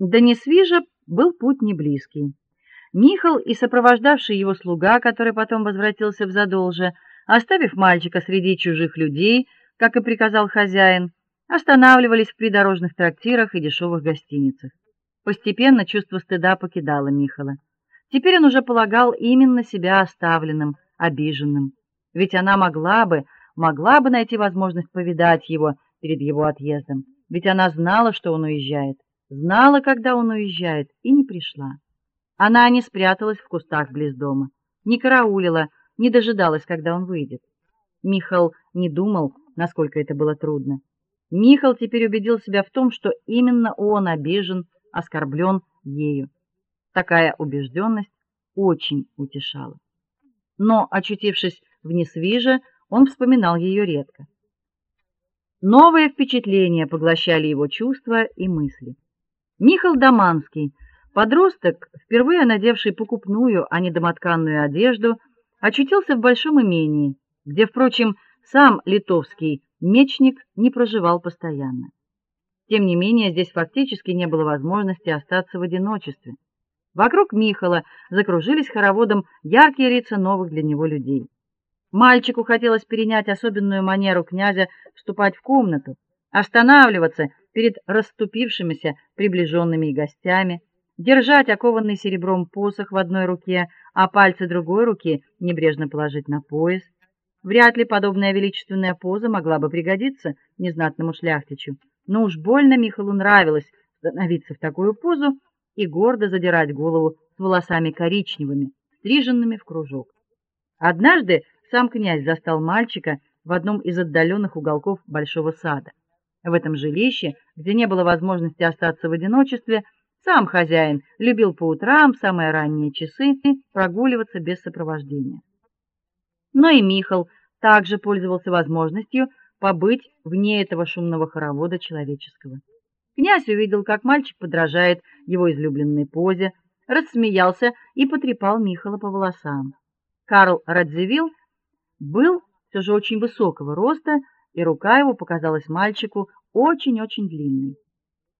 До Несвижа был путь не близкий. Михал и сопровождавший его слуга, который потом возвратился в Задолже, оставив мальчика среди чужих людей, как и приказал хозяин, останавливались в придорожных трактирах и дешевых гостиницах. Постепенно чувство стыда покидало Михала. Теперь он уже полагал именно себя оставленным, обиженным. Ведь она могла бы, могла бы найти возможность повидать его перед его отъездом. Ведь она знала, что он уезжает. Знала, когда он уезжает, и не пришла. Она не спряталась в кустах близ дома, не караулила, не дожидалась, когда он выйдет. Михал не думал, насколько это было трудно. Михал теперь убедил себя в том, что именно он обижен, оскорблен ею. Такая убежденность очень утешала. Но, очутившись в Несвиже, он вспоминал ее редко. Новые впечатления поглощали его чувства и мысли. Михаил Доманский, подросток, впервые надевший покупную, а не домотканную одежду, очутился в большом имении, где, впрочем, сам литовский мечник не проживал постоянно. Тем не менее, здесь фактически не было возможности остаться в одиночестве. Вокруг Михала закружились хороводом яркие лица новых для него людей. Мальчику хотелось перенять особенную манеру князя вступать в комнату, останавливаться перед расступившимися приближенными гостями, держать окованный серебром посох в одной руке, а пальцы другой руки небрежно положить на пояс. Вряд ли подобная величественная поза могла бы пригодиться незнатному шляхтичу, но уж больно Михаилу нравилось становиться в такую позу и гордо задирать голову с волосами коричневыми, стриженными в кружок. Однажды сам князь застал мальчика в одном из отдаленных уголков большого сада. В этом жилище, где не было возможности остаться в одиночестве, сам хозяин любил по утрам в самые ранние часы прогуливаться без сопровождения. Но и Михал также пользовался возможностью побыть вне этого шумного хоровода человеческого. Князь увидел, как мальчик подражает его излюбленной позе, рассмеялся и потрепал Михала по волосам. Карл Радзивилл был все же очень высокого роста и рука его показалась мальчику очень-очень длинной.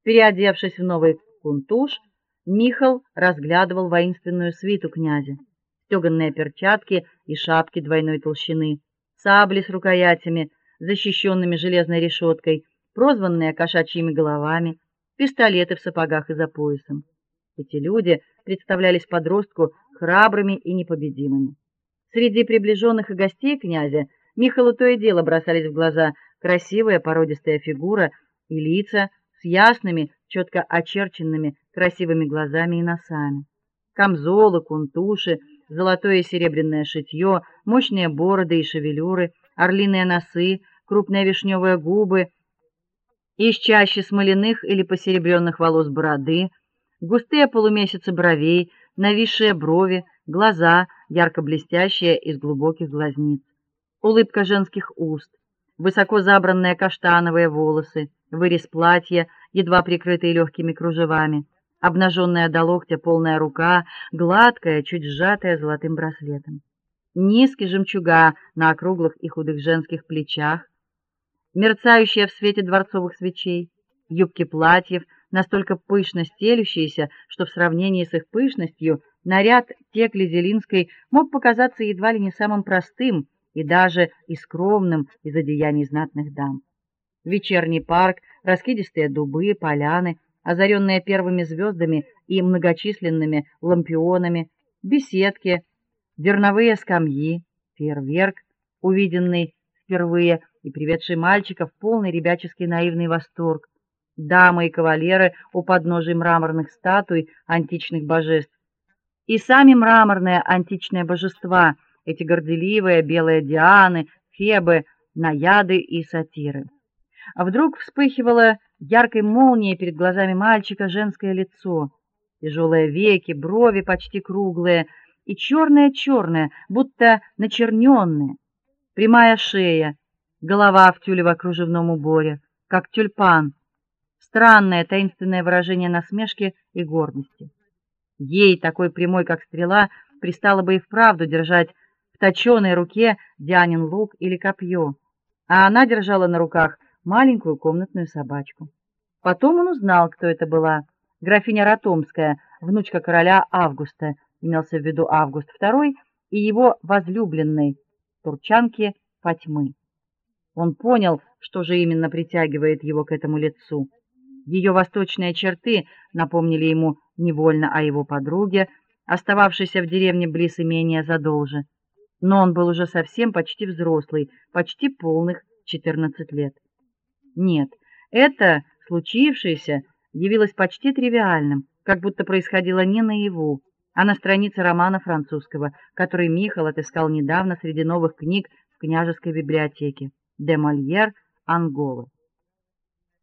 Переодевшись в новый кунтуш, Михал разглядывал воинственную свиту князя. Стёганые перчатки и шапки двойной толщины, сабли с рукоятями, защищенными железной решеткой, прозванные кошачьими головами, пистолеты в сапогах и за поясом. Эти люди представлялись подростку храбрыми и непобедимыми. Среди приближенных и гостей князя Михаилу то и дело бросались в глаза красивая породистая фигура и лица с ясными, четко очерченными красивыми глазами и носами. Камзолы, кунтуши, золотое и серебряное шитье, мощные бороды и шевелюры, орлиные носы, крупные вишневые губы, из чаще смоляных или посеребренных волос бороды, густые полумесяцы бровей, нависшие брови, глаза ярко блестящие из глубоких глазниц улыбка женских уст, высоко забранные каштановые волосы, вырез платья, едва прикрытый легкими кружевами, обнаженная до локтя полная рука, гладкая, чуть сжатая золотым браслетом. Низкие жемчуга на округлых и худых женских плечах, мерцающие в свете дворцовых свечей, юбки платьев, настолько пышно стелющиеся, что в сравнении с их пышностью наряд Текли Зелинской мог показаться едва ли не самым простым и даже и скромным из одеяний знатных дам. Вечерний парк, раскидистые дубы, поляны, озаренные первыми звездами и многочисленными лампионами, беседки, дерновые скамьи, фейерверк, увиденный впервые и приведший мальчиков в полный ребяческий наивный восторг, дамы и кавалеры у подножий мраморных статуй античных божеств, и сами мраморные античные божества — эти горделивые белые Дианы, Фебы, Наяды и Сатиры. А вдруг вспыхивало яркой молнией перед глазами мальчика женское лицо, тяжелые веки, брови почти круглые и черное-черное, будто начерненное, прямая шея, голова в тюлевом кружевном уборе, как тюльпан. Странное таинственное выражение насмешки и гордости. Ей, такой прямой, как стрела, пристало бы и вправду держать точёной руке Дианин лук или копье, а она держала на руках маленькую комнатную собачку. Потом он узнал, кто это была. графиня Ратомская, внучка короля Августа, имелся в виду Август II, и его возлюбленной турчанки Фатьмы. Он понял, что же именно притягивает его к этому лицу. Ее восточные черты напомнили ему невольно о его подруге, остававшейся в деревне близ имения Задолже. Но он был уже совсем почти взрослый, почти полных 14 лет. Нет, это случившееся явилось почти тривиальным, как будто происходило не наяву, а на странице романа французского, который Михаил отыскал недавно среди новых книг в княжеской библиотеке. Де Мольер, Ангола.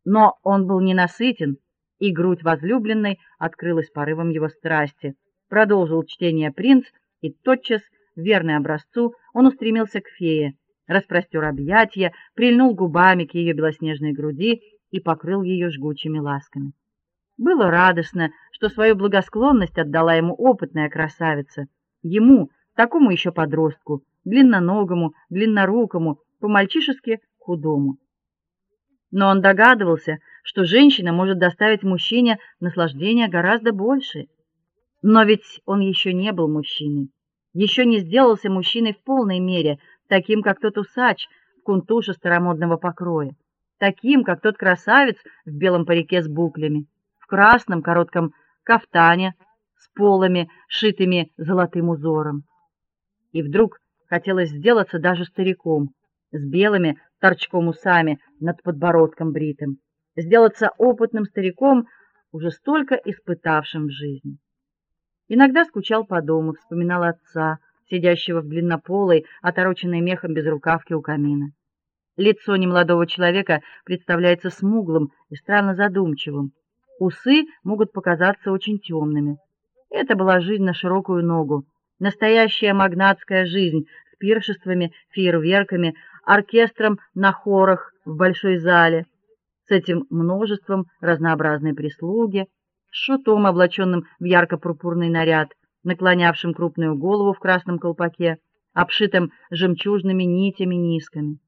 Но он был ненасытен, и грудь возлюбленной открылась порывом его страсти. Продолжил чтение принц, и тотчас, верный образцу, он устремился к фее, распростер объятия, прильнул губами к ее белоснежной груди и покрыл ее жгучими ласками. Было радостно, что свою благосклонность отдала ему опытная красавица, ему, такому еще подростку, длинноногому, длиннорукому, по-мальчишески худому. Но он догадывался, что женщина может доставить мужчине наслаждение гораздо больше. Но ведь он еще не был мужчиной, еще не сделался мужчиной в полной мере, таким как тот усач в кунтуше старомодного покроя, таким как тот красавец в белом парике с буклями, в красном коротком кафтане с полами, шитыми золотым узором. И вдруг хотелось сделаться даже стариком, с белыми торчком усами над подбородком бритым, сделаться опытным стариком, уже столько испытавшим в жизни. Иногда скучал по дому, вспоминал отца, сидящего в длиннополой, отороченной мехом безрукавке у камина. Лицо немолодого человека представляется смуглым и странно задумчивым. Усы могут показаться очень темными. Это была жизнь на широкую ногу, настоящая магнатская жизнь с пиршествами, фейерверками, оркестром на хорах в большой зале, с этим множеством разнообразной прислуги, шутом, облаченным в ярко-пурпурный наряд, наклонявшим крупную голову в красном колпаке, обшитым жемчужными нитями низками.